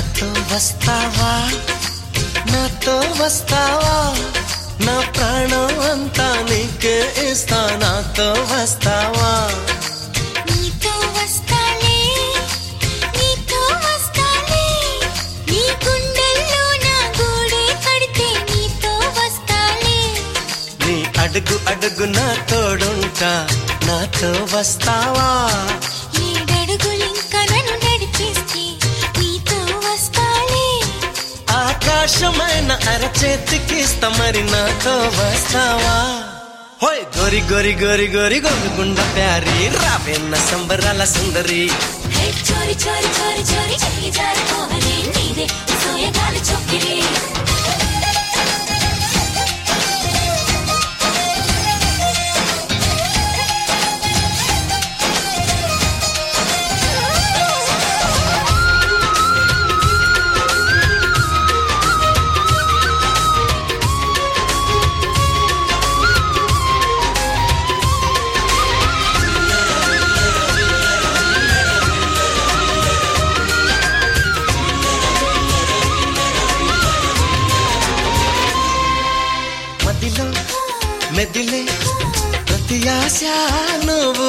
వస్తావా? నాతో వస్తావా? నా ప్రాణం అంతా నీకే ఇస్తా. నాతో వస్తావా? నీతో నీతో నీతో అడుగు అడుగు నా తోడుంటా. నాతో వస్తావా? అరచేతికిస్తా మరి నాతో వస్తావా? హోయ్ గోరి గోరి గోరి గోరి గోరుగుండ ప్యారి రావేన్న సంబరాల సుందరి. హే చోరి చోరి చోరి చోరి. మెదిలే ప్రతి ఆశ నువ్వు.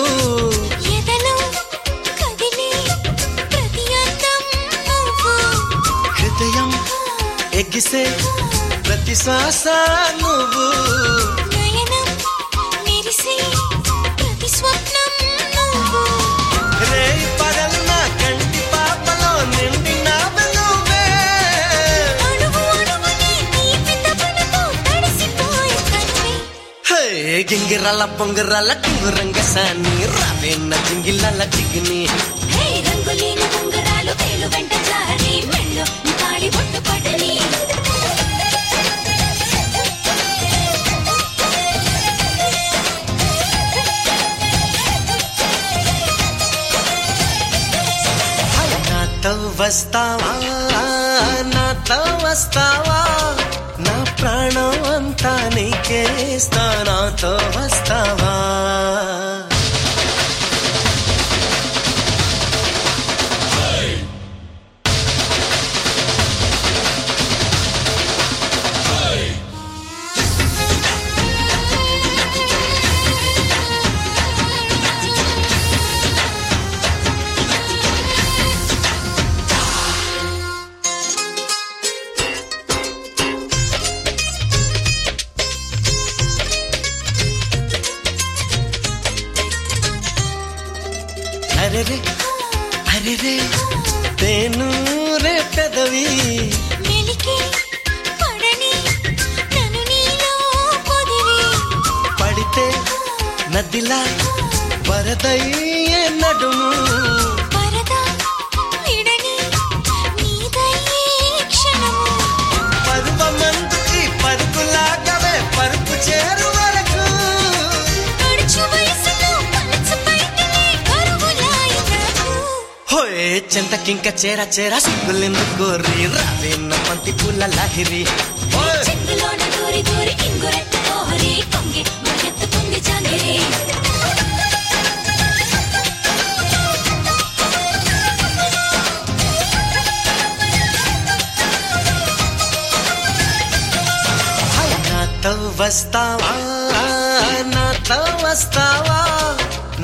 హృదయం ఎగిసే ప్రతి శ్వాస నువ్వు. నయనం మెరిసే ప్రతి స్వప్నం గింగిరాల పొంగిరాల టింగురంగ సాని. రావేన్న జింగిలాల జిగిని. రంగులేని ఉంగరాలు వేలు వెంట జారి. మెళ్ళు తాళి బొట్టు పడని. నాతో వస్తావా? నాతో వస్తావా? అంతా నీకే స్థానాతో వస్తావా అరెరే అరెరే తేను రే పెదవి. మెలికే పడని నన్ను నీలో పొదివి పడితే నదిలా వరదయ్యే నడుము. చింతకింక చేర చేర సిగ్గులెందుకు రావేన్న పంతి పూల లాహిరి. ఓయ్! చెంగులోన దూరి దూరి ఇంగురెత్త పోహరి కొంగి మరెత్తుకుంది జాంగిరి. హై, నాతో వస్తావా? నాతో వస్తావా?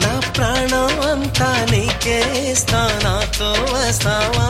నా ప్రాణం అంతా నీకే స్థానాతో వస్తావా?